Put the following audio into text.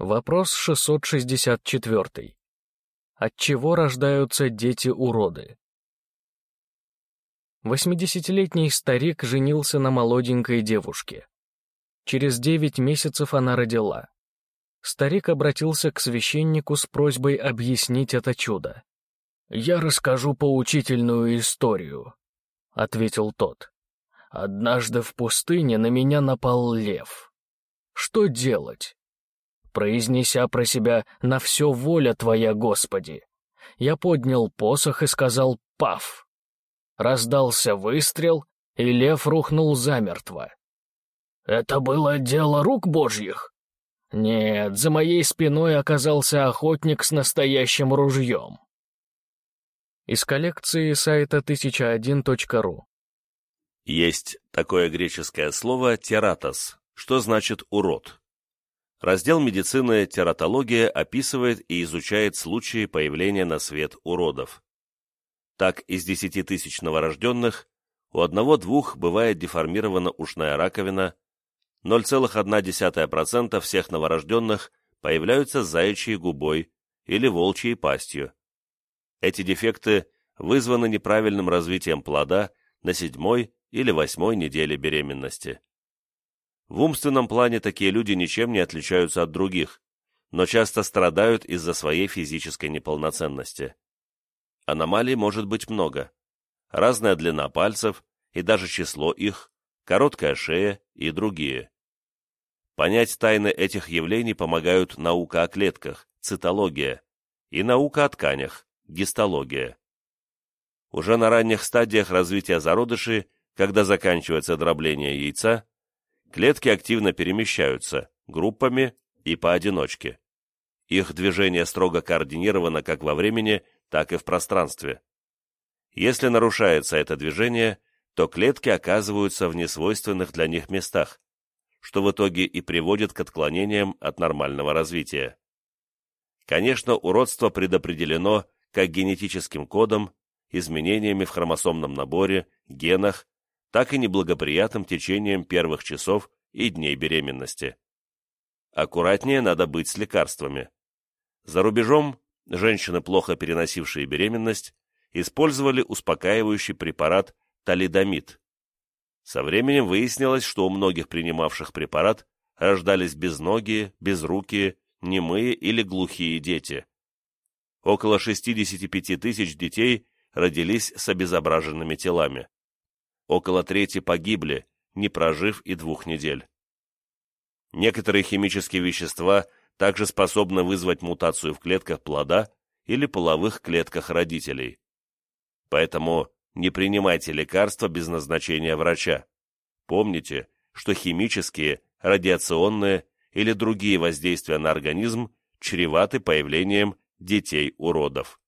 Вопрос 664. От чего рождаются дети-уроды? Восьмидесятилетний старик женился на молоденькой девушке. Через девять месяцев она родила. Старик обратился к священнику с просьбой объяснить это чудо. «Я расскажу поучительную историю», — ответил тот. «Однажды в пустыне на меня напал лев. Что делать? Произнеся про себя «На все воля Твоя, Господи!» Я поднял посох и сказал «Пав!». Раздался выстрел, и лев рухнул замертво. «Это было дело рук божьих?» «Нет, за моей спиной оказался охотник с настоящим ружьем». Из коллекции сайта 1001.ru Есть такое греческое слово «тератос», что значит «урод». Раздел медицины тератология описывает и изучает случаи появления на свет уродов. Так, из 10 тысяч новорожденных у одного-двух бывает деформирована ушная раковина, 0,1% всех новорожденных появляются заячьей губой или волчьей пастью. Эти дефекты вызваны неправильным развитием плода на седьмой или восьмой неделе беременности. В умственном плане такие люди ничем не отличаются от других, но часто страдают из-за своей физической неполноценности. Аномалий может быть много. Разная длина пальцев и даже число их, короткая шея и другие. Понять тайны этих явлений помогают наука о клетках, цитология, и наука о тканях, гистология. Уже на ранних стадиях развития зародышей, когда заканчивается дробление яйца, Клетки активно перемещаются, группами и поодиночке. Их движение строго координировано как во времени, так и в пространстве. Если нарушается это движение, то клетки оказываются в несвойственных для них местах, что в итоге и приводит к отклонениям от нормального развития. Конечно, уродство предопределено как генетическим кодом, изменениями в хромосомном наборе, генах так и неблагоприятным течением первых часов и дней беременности. Аккуратнее надо быть с лекарствами. За рубежом женщины, плохо переносившие беременность, использовали успокаивающий препарат талидомид. Со временем выяснилось, что у многих принимавших препарат рождались безногие, безрукие, немые или глухие дети. Около 65 тысяч детей родились с обезображенными телами около трети погибли, не прожив и двух недель. Некоторые химические вещества также способны вызвать мутацию в клетках плода или половых клетках родителей. Поэтому не принимайте лекарства без назначения врача. Помните, что химические, радиационные или другие воздействия на организм чреваты появлением детей-уродов.